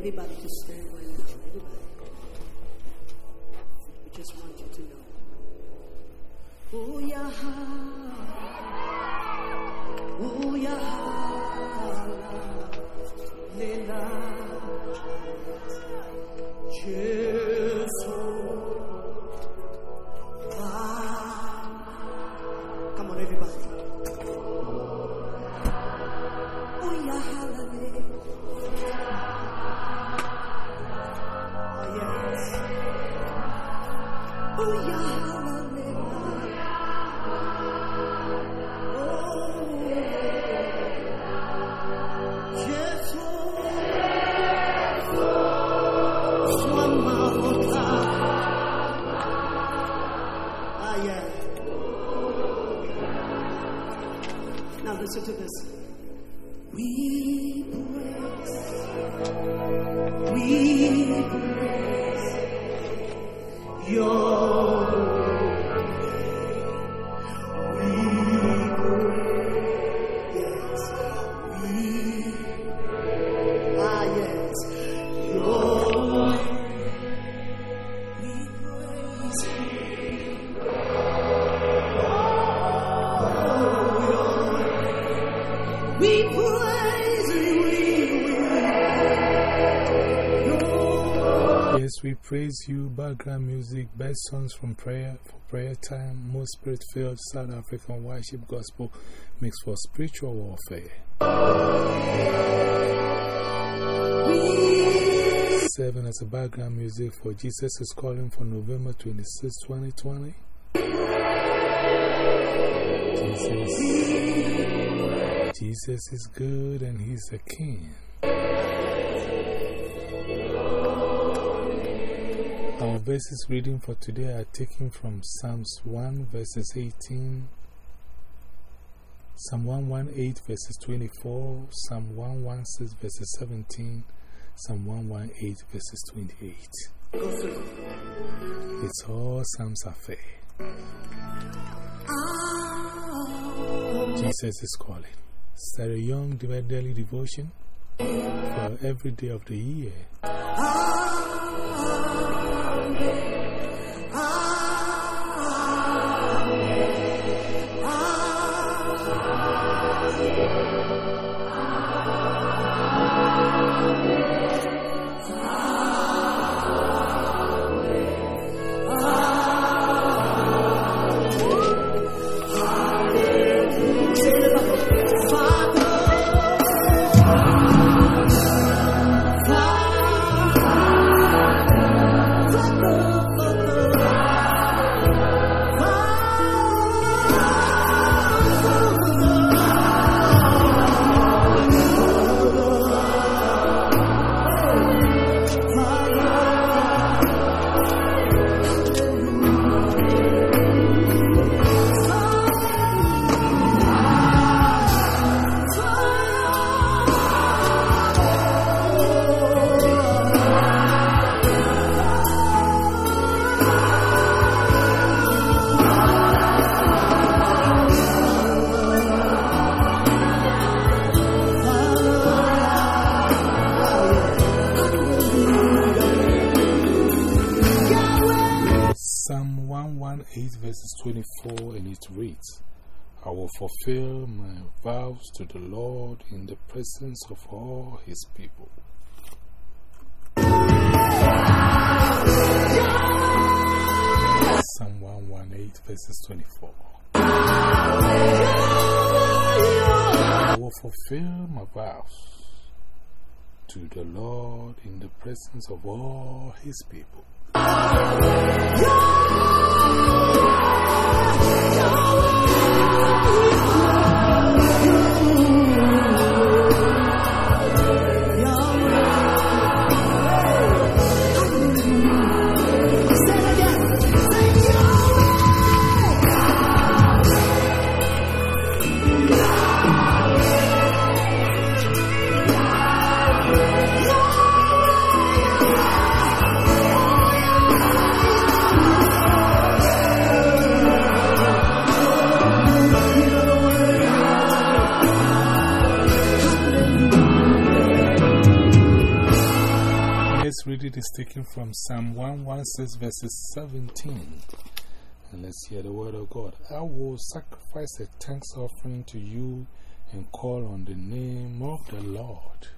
everybody to stand right now. Everybody. We just want you to know. Oh, yeah. Oh, yeah. Lena. We praise. Your we praise you. Background music, best songs from prayer for prayer time, most spirit filled South African worship gospel mixed for spiritual warfare. Serving as a background music for Jesus is Calling for November 26, 2020. Jesus, Jesus is good and He's a King. Our verses reading for today are taken from Psalms 1 verses 18, Psalm 118 verses 24, Psalm 116 verses 17, Psalm 118 verses 28. It's all Psalms affair. Jesus is calling. Sarah Young daily devotion for every day of the year. Fulfill my vows to the Lord in the presence of all his people. Psalm 118 verses 24. I will fulfill my vows to the Lord in the presence of all his people. Is taken from Psalm 116, verses 17. And let's hear the word of God. I will sacrifice a thanks offering to you and call on the name of the Lord.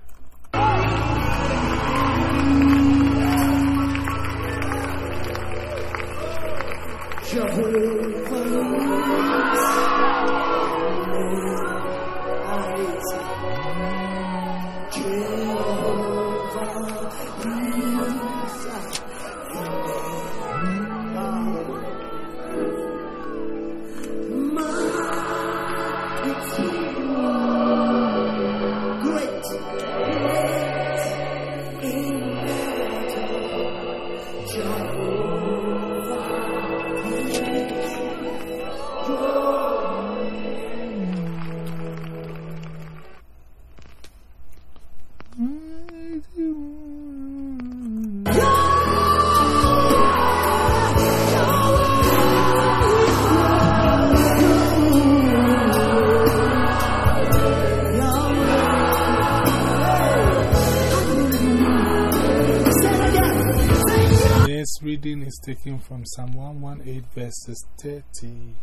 Today's reading is taken from Psalm 118, verses 30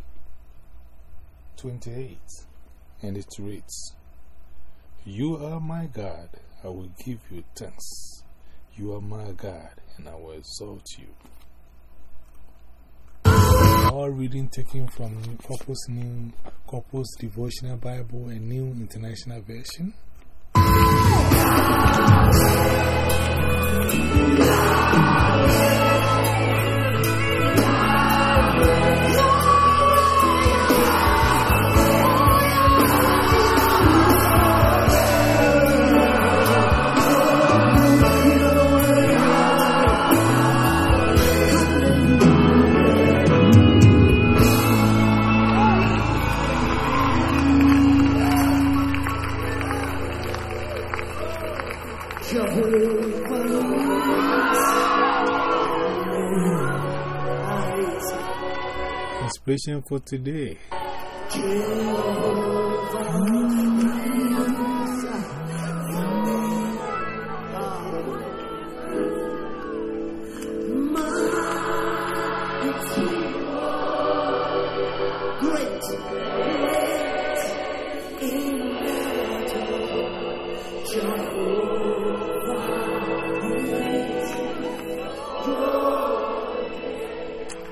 28, and it reads You are my God, I will give you thanks. You are my God, and I will exalt you. All reading taken from Corpus, New, Corpus Devotional Bible, a New International Version. Inspiration for today.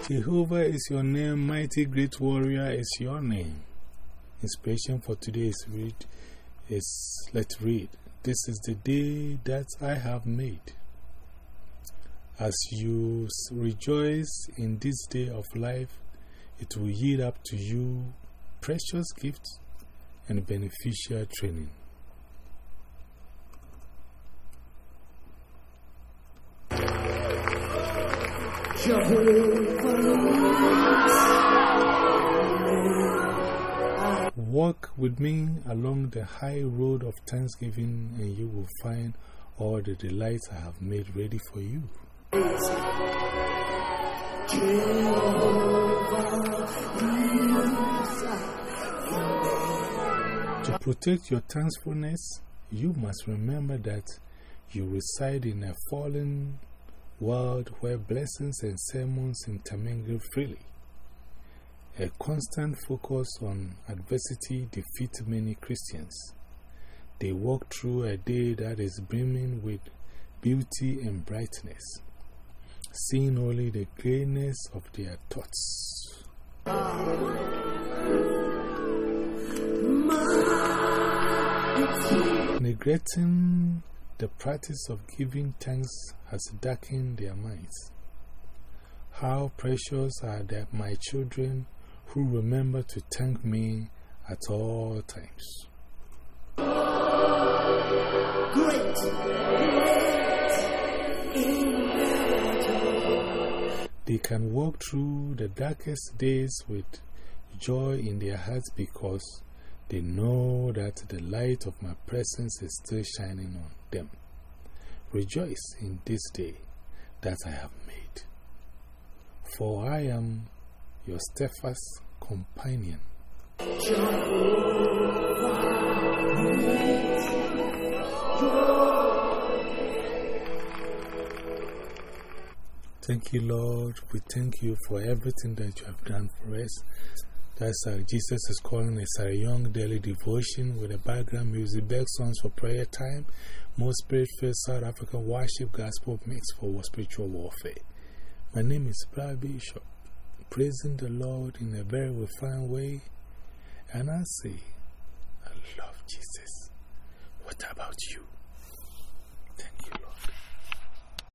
Jehovah is your name, mighty great warrior is your name. Inspiration for today's read is let's read. This is the day that I have made. As you rejoice in this day of life, it will yield up to you precious gifts and beneficial training. Walk with me along the high road of thanksgiving, and you will find all the delights I have made ready for you. To protect your thankfulness, you must remember that you reside in a fallen world where blessings and sermons intermingle freely. A constant focus on adversity defeats many Christians. They walk through a day that is brimming with beauty and brightness, seeing only the grayness of their thoughts. Neglecting the practice of giving thanks has darkened their minds. How precious are that my children who remember to thank me at all times. They can walk through the darkest days with joy in their hearts because they know that the light of my presence is still shining on them. Rejoice in this day that I have made. For I am your steadfast companion. Thank you, Lord. We thank you for everything that you have done for us. That's uh, Jesus is calling Sarah Young daily devotion with a background music, back songs for prayer time, more spirit filled South African worship gospel mix for spiritual warfare. My name is Brad Bishop, praising the Lord in a very refined way. And I say, I love Jesus. What about you?